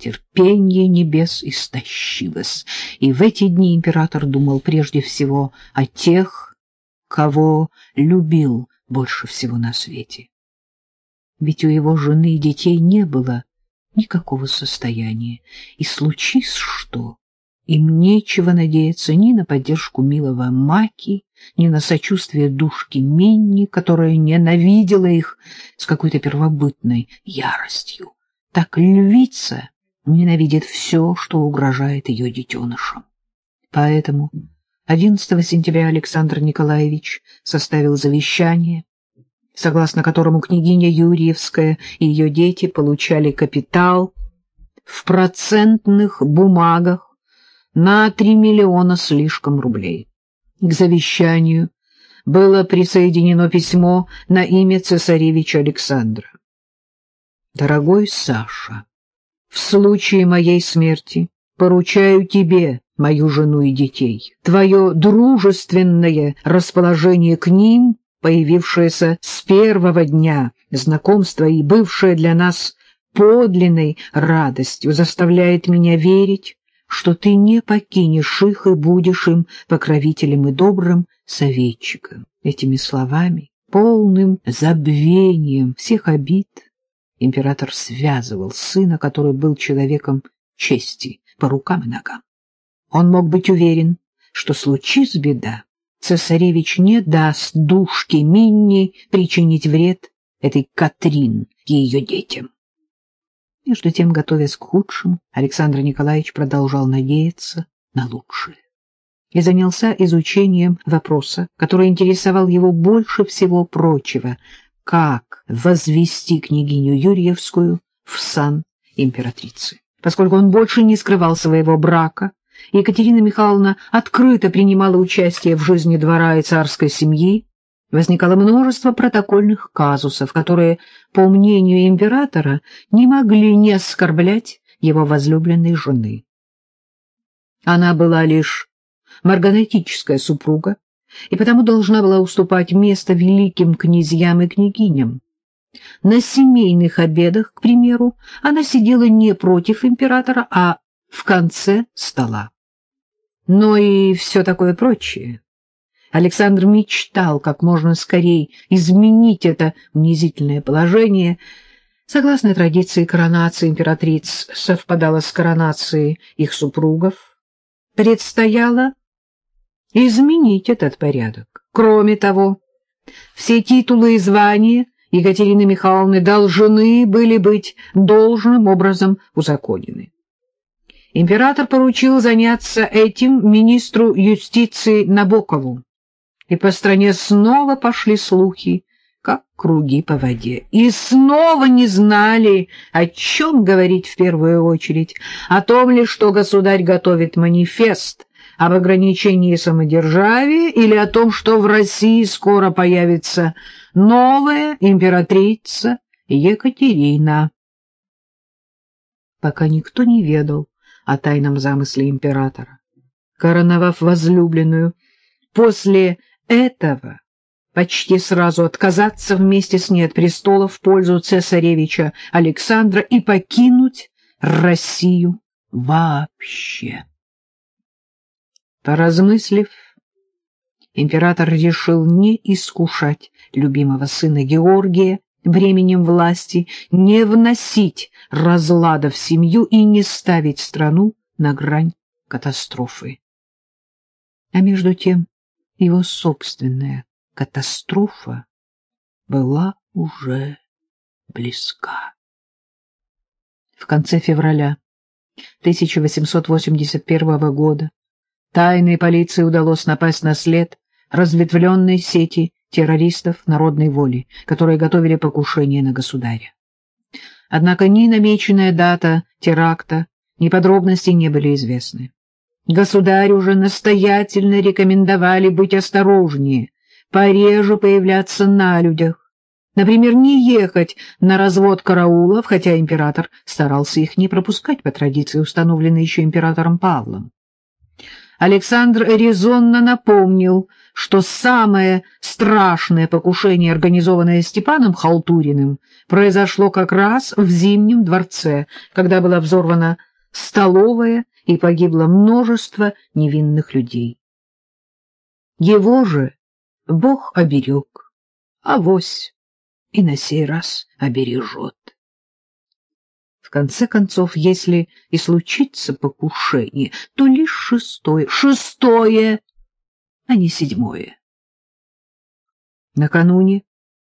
Терпение небес истощилось, и в эти дни император думал прежде всего о тех, кого любил больше всего на свете. Ведь у его жены и детей не было никакого состояния, и случись что, им нечего надеяться ни на поддержку милого Маки, ни на сочувствие душки Минни, которая ненавидела их с какой-то первобытной яростью. Так львица ненавидит все, что угрожает ее детенышам. Поэтому 11 сентября Александр Николаевич составил завещание, согласно которому княгиня Юрьевская и ее дети получали капитал в процентных бумагах на 3 миллиона слишком рублей. К завещанию было присоединено письмо на имя цесаревича Александра. «Дорогой Саша, в случае моей смерти поручаю тебе мою жену и детей. Твое дружественное расположение к ним, появившееся с первого дня знакомства и бывшее для нас подлинной радостью, заставляет меня верить, что ты не покинешь их и будешь им покровителем и добрым советчиком. Этими словами, полным забвением всех обид, император связывал сына, который был человеком чести, по рукам и ногам. Он мог быть уверен, что случись беда, цесаревич не даст душке Минни причинить вред этой Катрин и ее детям. Между тем, готовясь к худшему, Александр Николаевич продолжал надеяться на лучшее и занялся изучением вопроса, который интересовал его больше всего прочего — как возвести княгиню Юрьевскую в сан императрицы. Поскольку он больше не скрывал своего брака, Екатерина Михайловна открыто принимала участие в жизни двора и царской семьи, возникало множество протокольных казусов, которые, по мнению императора, не могли не оскорблять его возлюбленной жены. Она была лишь марганетическая супруга, и потому должна была уступать место великим князьям и княгиням. На семейных обедах, к примеру, она сидела не против императора, а в конце стола. Но и все такое прочее. Александр мечтал как можно скорее изменить это унизительное положение. Согласно традиции коронации императриц совпадала с коронацией их супругов. Предстояло изменить этот порядок. Кроме того, все титулы и звания Екатерины Михайловны должны были быть должным образом узаконены. Император поручил заняться этим министру юстиции Набокову и по стране снова пошли слухи, как круги по воде. И снова не знали, о чем говорить в первую очередь, о том ли, что государь готовит манифест об ограничении самодержавия или о том, что в России скоро появится новая императрица Екатерина. Пока никто не ведал о тайном замысле императора. Короновав возлюбленную, после этого почти сразу отказаться вместе с ней от престола в пользу цесаревича Александра и покинуть Россию вообще. Поразмыслив, император решил не искушать любимого сына Георгия временем власти, не вносить разлада в семью и не ставить страну на грань катастрофы. А между тем его собственная катастрофа была уже близка. В конце февраля 1881 года тайной полиции удалось напасть на след разветвленной сети террористов народной воли, которые готовили покушение на государя. Однако ни намеченная дата теракта, ни подробности не были известны. Государю уже настоятельно рекомендовали быть осторожнее, пореже появляться на людях. Например, не ехать на развод караулов, хотя император старался их не пропускать по традиции, установленной еще императором Павлом. Александр резонно напомнил, что самое страшное покушение, организованное Степаном Халтуриным, произошло как раз в Зимнем дворце, когда была взорвана столовая и погибло множество невинных людей. Его же Бог оберег, авось и на сей раз обережет. В конце концов, если и случится покушение, то лишь шестое, шестое, а не седьмое. Накануне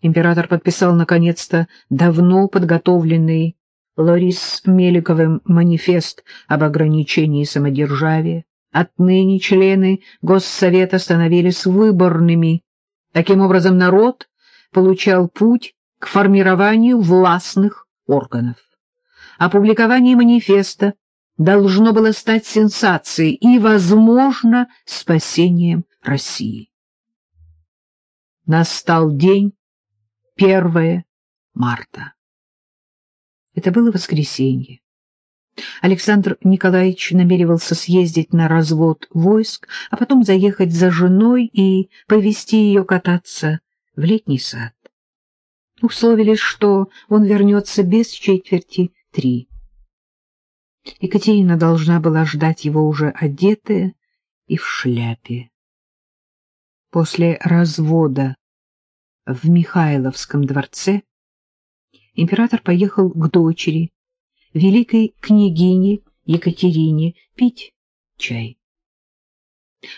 император подписал наконец-то давно подготовленный Лорис Меликовым манифест об ограничении самодержавия. Отныне члены Госсовета становились выборными. Таким образом, народ получал путь к формированию властных органов. Опубликование манифеста должно было стать сенсацией и, возможно, спасением России. Настал день 1 марта. Это было воскресенье. Александр Николаевич намеревался съездить на развод войск, а потом заехать за женой и повезти ее кататься в летний сад. Условились, что он вернется без четверти три. Екатерина должна была ждать его уже одетая и в шляпе. После развода в Михайловском дворце император поехал к дочери, великой княгине Екатерине, пить чай.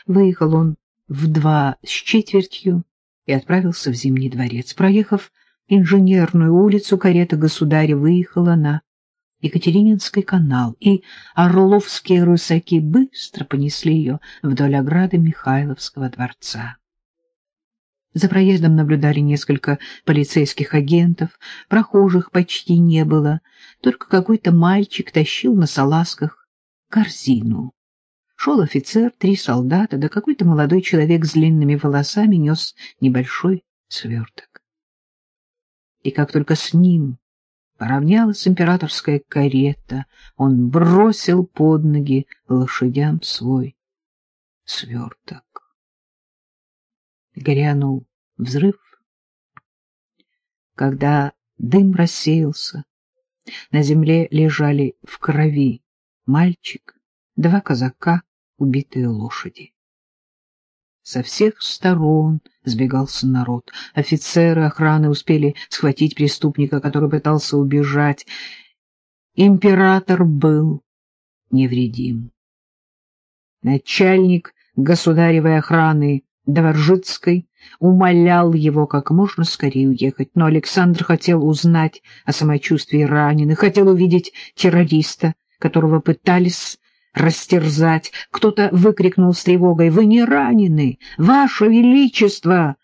Выехал он в два с четвертью и отправился в Зимний дворец. Проехав инженерную улицу, карета государя выехала на Екатерининский канал, и орловские рысаки быстро понесли ее вдоль ограды Михайловского дворца. За проездом наблюдали несколько полицейских агентов, прохожих почти не было, только какой-то мальчик тащил на салазках корзину. Шел офицер, три солдата, да какой-то молодой человек с длинными волосами нес небольшой сверток. И как только с ним Поравнялась императорская карета, он бросил под ноги лошадям свой сверток. Грянул взрыв. Когда дым рассеялся, на земле лежали в крови мальчик, два казака, убитые лошади. Со всех сторон сбегался народ. Офицеры охраны успели схватить преступника, который пытался убежать. Император был невредим. Начальник государевой охраны Дворжицкой умолял его как можно скорее уехать, но Александр хотел узнать о самочувствии раненых, хотел увидеть террориста, которого пытались растерзать. Кто-то выкрикнул с тревогой, «Вы не ранены! Ваше Величество!»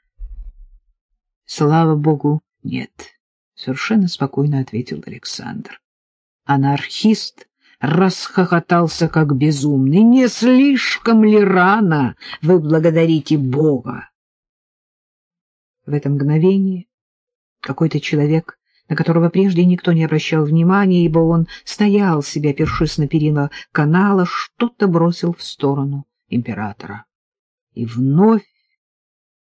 «Слава Богу, нет», — совершенно спокойно ответил Александр. Анархист расхохотался как безумный. «Не слишком ли рано вы благодарите Бога?» В это мгновение какой-то человек на которого прежде никто не обращал внимания, ибо он стоял себе, опершись на перила канала, что-то бросил в сторону императора. И вновь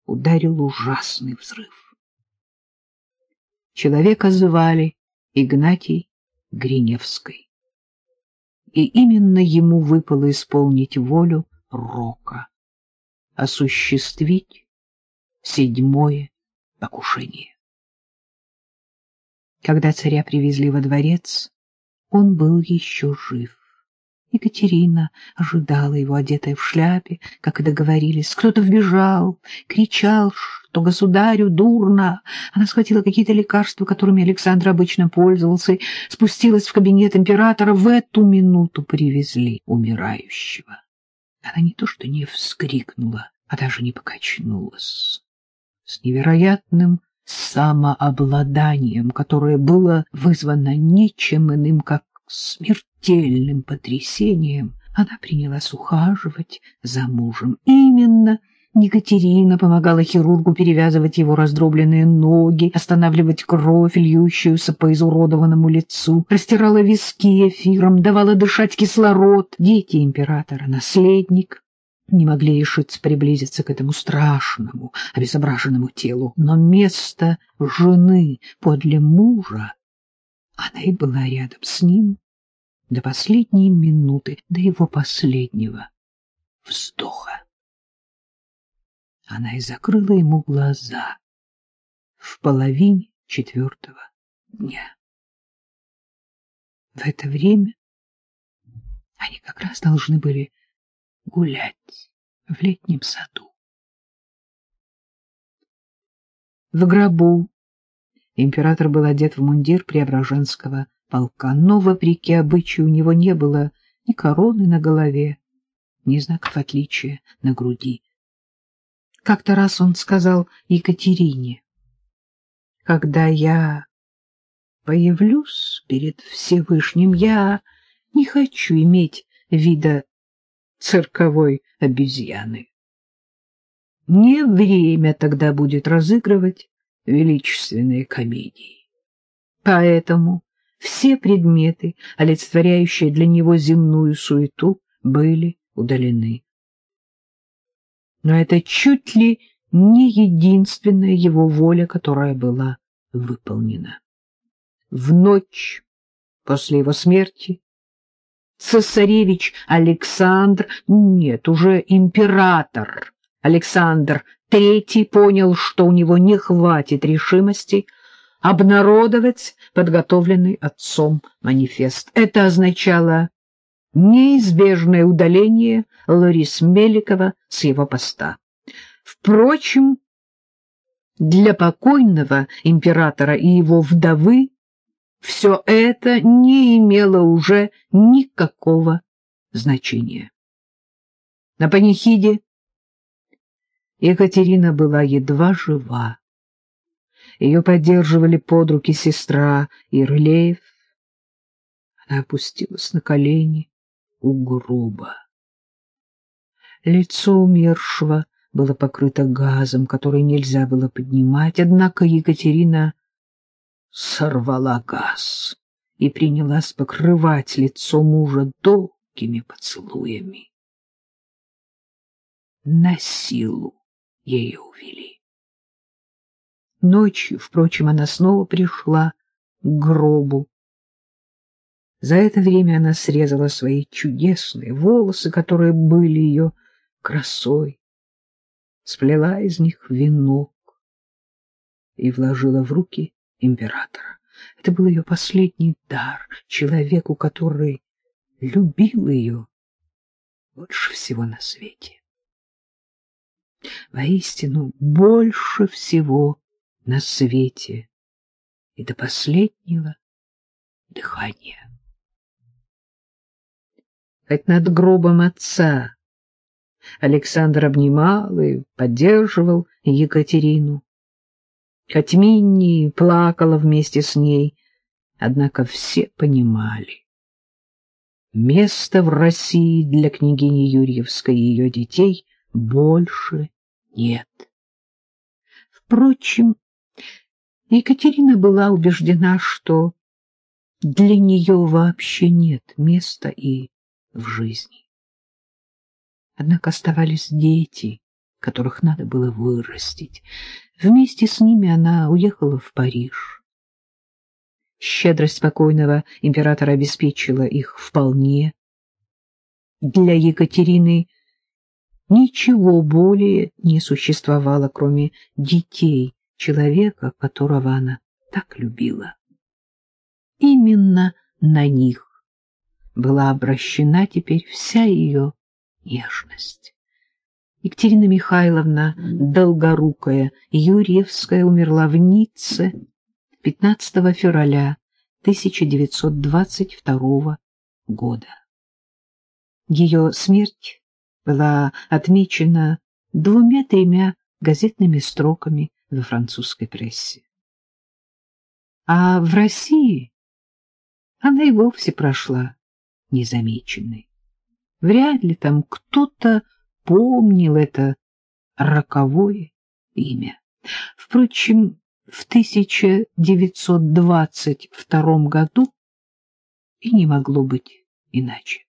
ударил ужасный взрыв. Человека звали Игнатий Гриневской. И именно ему выпало исполнить волю Рока, осуществить седьмое покушение. Когда царя привезли во дворец, он был еще жив. Екатерина ожидала его, одетая в шляпе, как и договорились. Кто-то вбежал, кричал, что государю дурно. Она схватила какие-то лекарства, которыми Александр обычно пользовался, спустилась в кабинет императора. В эту минуту привезли умирающего. Она не то что не вскрикнула, а даже не покачнулась. С невероятным самообладанием, которое было вызвано ничем иным, как смертельным потрясением, она принялась ухаживать за мужем. Именно Екатерина помогала хирургу перевязывать его раздробленные ноги, останавливать кровь, льющуюся по изуродованному лицу, растирала виски эфиром, давала дышать кислород. Дети императора, наследник, не могли решиться приблизиться к этому страшному, обезображенному телу, но место жены подле мужа, она и была рядом с ним до последней минуты, до его последнего вздоха. Она и закрыла ему глаза в половине четвертого дня. В это время они как раз должны были гулять в летнем саду. В гробу император был одет в мундир Преображенского полка, но, вопреки обычаю, у него не было ни короны на голове, ни знаков отличия на груди. Как-то раз он сказал Екатерине, «Когда я появлюсь перед Всевышним, я не хочу иметь вида цирковой обезьяны. Не время тогда будет разыгрывать величественные комедии. Поэтому все предметы, олицетворяющие для него земную суету, были удалены. Но это чуть ли не единственная его воля, которая была выполнена. В ночь после его смерти цесаревич Александр, нет, уже император Александр III понял, что у него не хватит решимости обнародовать подготовленный отцом манифест. Это означало неизбежное удаление Ларис Меликова с его поста. Впрочем, для покойного императора и его вдовы все это не имело уже никакого значения. На панихиде Екатерина была едва жива. Ее поддерживали под руки сестра Ирлеев. Она опустилась на колени у гроба. Лицо умершего было покрыто газом, который нельзя было поднимать, однако Екатерина сорвала газ и принялась покрывать лицо мужа долгими поцелуями. На силу ее увели. Ночью, впрочем, она снова пришла к гробу. За это время она срезала свои чудесные волосы, которые были ее красой, сплела из них венок и вложила в руки императора. Это был ее последний дар человеку, который любил ее больше всего на свете. Воистину, больше всего на свете и до последнего дыхания. Хоть над гробом отца Александр обнимал и поддерживал Екатерину, хоть Минни плакала вместе с ней, однако все понимали. Места в России для княгини Юрьевской и ее детей больше нет. Впрочем, Екатерина была убеждена, что для нее вообще нет места и в жизни. Однако оставались дети, которых надо было вырастить. Вместе с ними она уехала в Париж. Щедрость спокойного императора обеспечила их вполне. Для Екатерины ничего более не существовало, кроме детей человека, которого она так любила. Именно на них была обращена теперь вся ее нежность. Екатерина Михайловна Долгорукая Юрьевская умерла в Ницце 15 февраля 1922 года. Ее смерть была отмечена двумя-тремя газетными строками во французской прессе. А в России она и вовсе прошла незамеченной. Вряд ли там кто-то помнил это роковое имя. Впрочем, в 1922 году и не могло быть иначе.